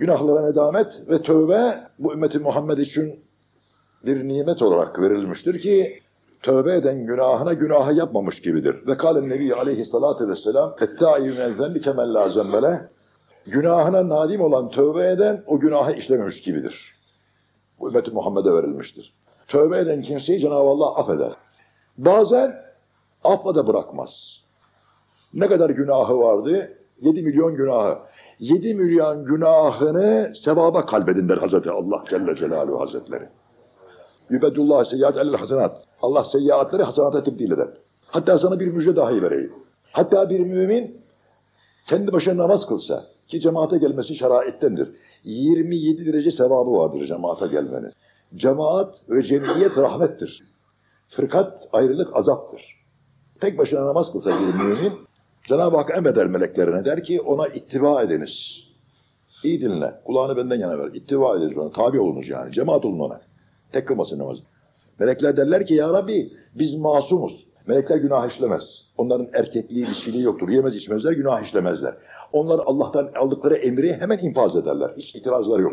Günahlara nedamet ve tövbe bu ümmeti Muhammed için bir nimet olarak verilmiştir ki tövbe eden günahına günahı yapmamış gibidir. Ve kâlen nebi aleyhissalâtu vesselâm ettâi minel kemel lâ zembele günahına nadim olan tövbe eden o günahı işlememiş gibidir. Bu ümmeti Muhammed'e verilmiştir. Tövbe eden kimseyi Cenab-ı Allah affeder. Bazen affa da bırakmaz. Ne kadar günahı vardı? 7 milyon günahı. 7 milyon günahını sevaba kalbedin der Hazreti Allah Celle Celaluhu Hazretleri. Yübedullah seyyiat el hasenat. Allah seyyiatleri hasenata tebdil eder. Hatta sana bir müjde dahi vereyim. Hatta bir mümin kendi başına namaz kılsa ki cemaate gelmesi şeraittendir. 27 derece sevabı vardır cemaate gelmenin. Cemaat ve cemiyet rahmettir. Fırkat ayrılık azaptır. Tek başına namaz kılsa bir mümin Cenab-ı Hak emreder meleklerine der ki ona ittiba ediniz. İyi dinle. Kulağını benden yana ver. İttiba ediniz ona. Tabi olunuz yani. Cemaat olun ona. Tek kılmasın namazı. Melekler derler ki ya Rabbi biz masumuz. Melekler günah işlemez. Onların erkekliği, dişiliği yoktur. Yemez içmezler, günah işlemezler. Onlar Allah'tan aldıkları emri hemen infaz ederler. Hiç itirazları yok.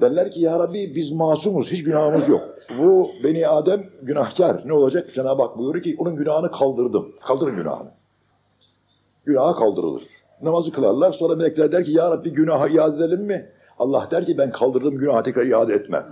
Derler ki ya Rabbi biz masumuz, hiç günahımız yok. Bu beni Adem günahkar. Ne olacak? Cenab-ı Hak buyuruyor ki onun günahını kaldırdım. Kaldırın günahını. Günaha kaldırılır. Namazı kılarlar. Sonra melekler der ki ya Rabbi günaha iade edelim mi? Allah der ki ben kaldırdım günahı tekrar iade etmem.